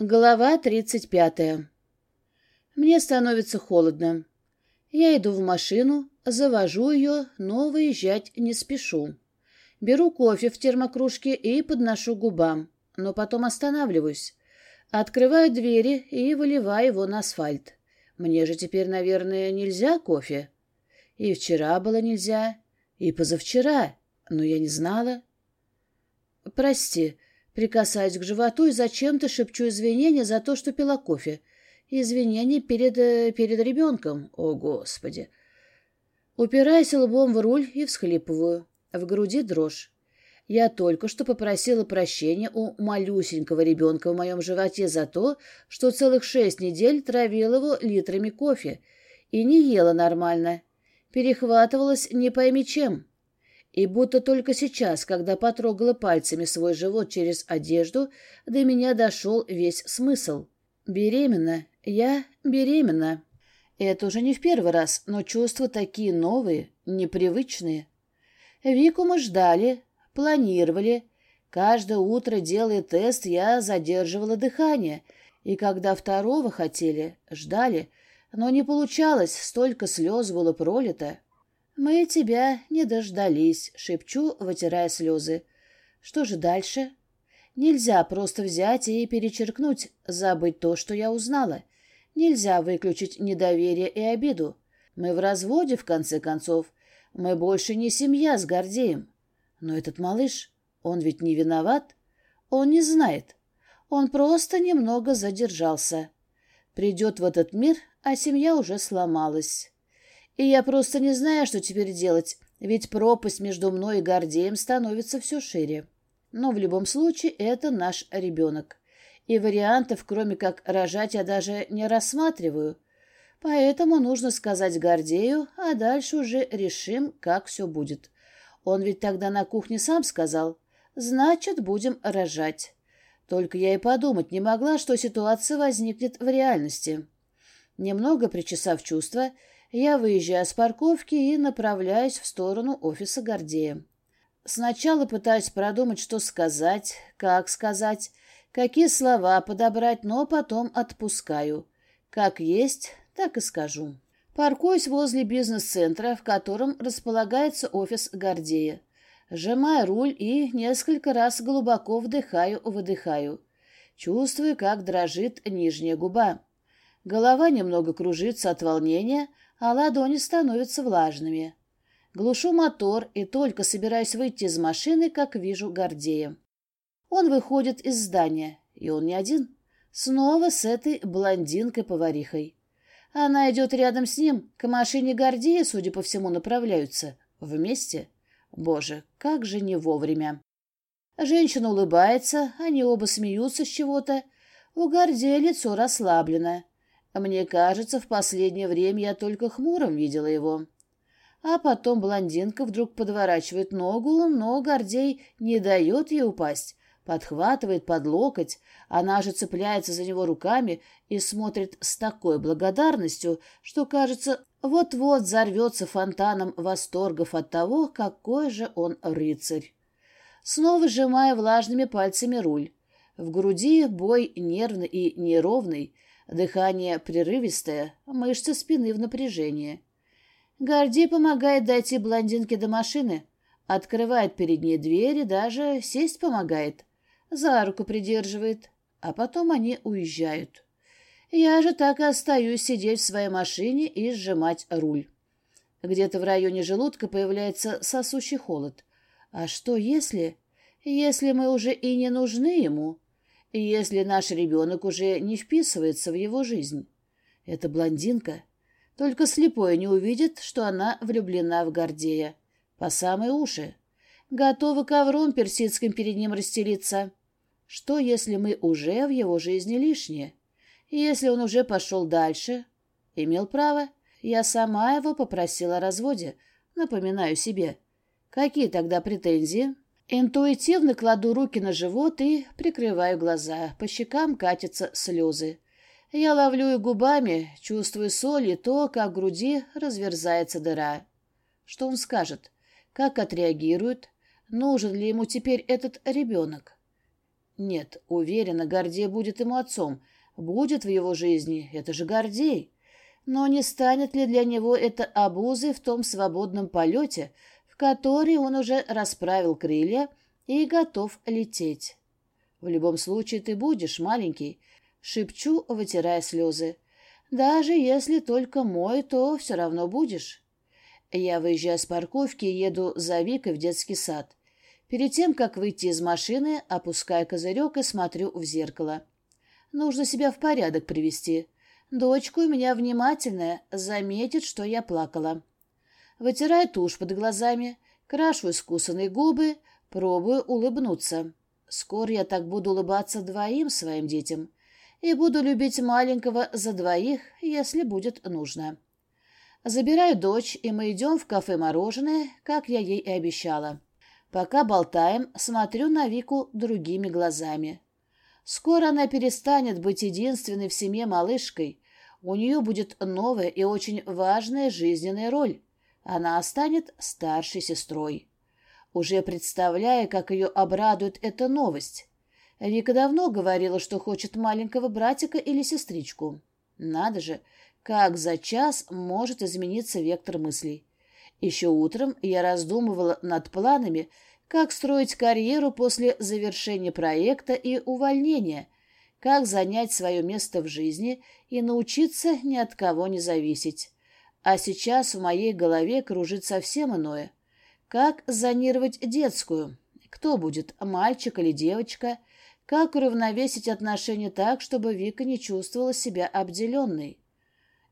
Глава тридцать пятая. Мне становится холодно. Я иду в машину, завожу ее, но выезжать не спешу. Беру кофе в термокружке и подношу губам, но потом останавливаюсь. Открываю двери и выливаю его на асфальт. Мне же теперь, наверное, нельзя кофе. И вчера было нельзя, и позавчера, но я не знала. Прости, Прикасаюсь к животу и зачем-то шепчу извинения за то, что пила кофе. Извинения перед, э, перед ребенком. О, Господи! Упираюсь лбом в руль и всхлипываю. В груди дрожь. Я только что попросила прощения у малюсенького ребенка в моем животе за то, что целых шесть недель травила его литрами кофе и не ела нормально. Перехватывалась не пойми чем. И будто только сейчас, когда потрогала пальцами свой живот через одежду, до меня дошел весь смысл. Беременна. Я беременна. Это уже не в первый раз, но чувства такие новые, непривычные. Вику мы ждали, планировали. Каждое утро, делая тест, я задерживала дыхание. И когда второго хотели, ждали. Но не получалось, столько слез было пролито. «Мы тебя не дождались», — шепчу, вытирая слезы. «Что же дальше?» «Нельзя просто взять и перечеркнуть, забыть то, что я узнала. Нельзя выключить недоверие и обиду. Мы в разводе, в конце концов. Мы больше не семья с Гордеем. Но этот малыш, он ведь не виноват. Он не знает. Он просто немного задержался. Придет в этот мир, а семья уже сломалась». И я просто не знаю, что теперь делать, ведь пропасть между мной и Гордеем становится все шире. Но в любом случае это наш ребенок. И вариантов, кроме как рожать, я даже не рассматриваю. Поэтому нужно сказать Гордею, а дальше уже решим, как все будет. Он ведь тогда на кухне сам сказал. Значит, будем рожать. Только я и подумать не могла, что ситуация возникнет в реальности. Немного причесав чувства, я выезжаю с парковки и направляюсь в сторону офиса Гордея. Сначала пытаюсь продумать, что сказать, как сказать, какие слова подобрать, но потом отпускаю. Как есть, так и скажу. Паркуюсь возле бизнес-центра, в котором располагается офис Гордея. Сжимаю руль и несколько раз глубоко вдыхаю-выдыхаю. Чувствую, как дрожит нижняя губа. Голова немного кружится от волнения, а ладони становятся влажными. Глушу мотор и только собираюсь выйти из машины, как вижу Гордея. Он выходит из здания, и он не один. Снова с этой блондинкой-поварихой. Она идет рядом с ним, к машине Гордея, судя по всему, направляются. Вместе? Боже, как же не вовремя. Женщина улыбается, они оба смеются с чего-то. У Гордея лицо расслаблено. Мне кажется, в последнее время я только хмурым видела его. А потом блондинка вдруг подворачивает ногу, но Гордей не дает ей упасть, подхватывает под локоть, она же цепляется за него руками и смотрит с такой благодарностью, что, кажется, вот-вот взорвется фонтаном восторгов от того, какой же он рыцарь. Снова сжимая влажными пальцами руль. В груди бой нервный и неровный, Дыхание прерывистое, мышцы спины в напряжении. Гордей помогает дойти блондинке до машины, открывает перед ней дверь даже сесть помогает. За руку придерживает, а потом они уезжают. Я же так и остаюсь сидеть в своей машине и сжимать руль. Где-то в районе желудка появляется сосущий холод. А что если... Если мы уже и не нужны ему? Если наш ребенок уже не вписывается в его жизнь. Эта блондинка только слепой не увидит, что она влюблена в Гордея. По самые уши. Готова ковром персидским перед ним расстелиться. Что, если мы уже в его жизни лишние? Если он уже пошел дальше? Имел право. Я сама его попросила о разводе. Напоминаю себе. Какие тогда претензии? Интуитивно кладу руки на живот и прикрываю глаза. По щекам катятся слезы. Я ловлю их губами, чувствую соль и то, как в груди разверзается дыра. Что он скажет? Как отреагирует? Нужен ли ему теперь этот ребенок? Нет, уверена, Гордей будет ему отцом. Будет в его жизни. Это же Гордей. Но не станет ли для него это обузой в том свободном полете, в который он уже расправил крылья и готов лететь? В любом случае ты будешь маленький, шепчу, вытирая слезы. Даже если только мой, то все равно будешь. Я выезжаю с парковки и еду за Викой в детский сад. Перед тем, как выйти из машины, опускаю козырек и смотрю в зеркало. Нужно себя в порядок привести. Дочка у меня внимательная, заметит, что я плакала. Вытираю тушь под глазами, крашу искусанные губы, пробую улыбнуться. Скоро я так буду улыбаться двоим своим детям и буду любить маленького за двоих, если будет нужно. Забираю дочь, и мы идем в кафе «Мороженое», как я ей и обещала. Пока болтаем, смотрю на Вику другими глазами. Скоро она перестанет быть единственной в семье малышкой. У нее будет новая и очень важная жизненная роль. Она станет старшей сестрой. Уже представляя, как ее обрадует эта новость. Вика давно говорила, что хочет маленького братика или сестричку. Надо же, как за час может измениться вектор мыслей. Еще утром я раздумывала над планами, как строить карьеру после завершения проекта и увольнения, как занять свое место в жизни и научиться ни от кого не зависеть. А сейчас в моей голове кружит совсем иное. Как зонировать детскую? Кто будет, мальчик или девочка? Как уравновесить отношения так, чтобы Вика не чувствовала себя обделенной?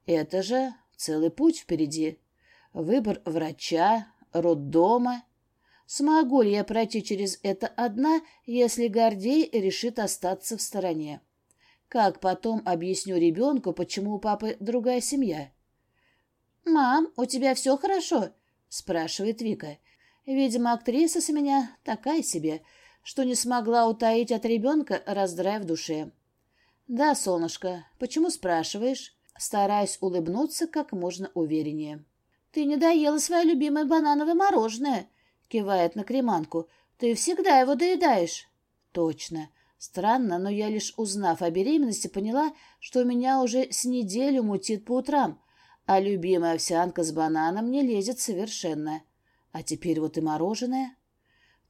Это же целый путь впереди. Выбор врача, роддома. Смогу ли я пройти через это одна, если Гордей решит остаться в стороне? Как потом объясню ребенку, почему у папы другая семья? «Мам, у тебя все хорошо?» — спрашивает Вика. Видимо, актриса с меня такая себе, что не смогла утаить от ребенка раздрай в душе. «Да, солнышко, почему спрашиваешь?» Стараюсь улыбнуться как можно увереннее. «Ты не доела свое любимое банановое мороженое», — кивает на креманку. «Ты всегда его доедаешь». «Точно. Странно, но я лишь узнав о беременности, поняла, что меня уже с неделю мутит по утрам, а любимая овсянка с бананом не лезет совершенно. А теперь вот и мороженое.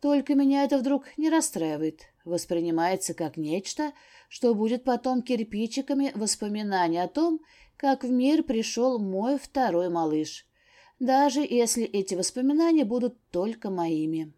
Только меня это вдруг не расстраивает. Воспринимается как нечто, что будет потом кирпичиками воспоминаний о том, как в мир пришел мой второй малыш. Даже если эти воспоминания будут только моими.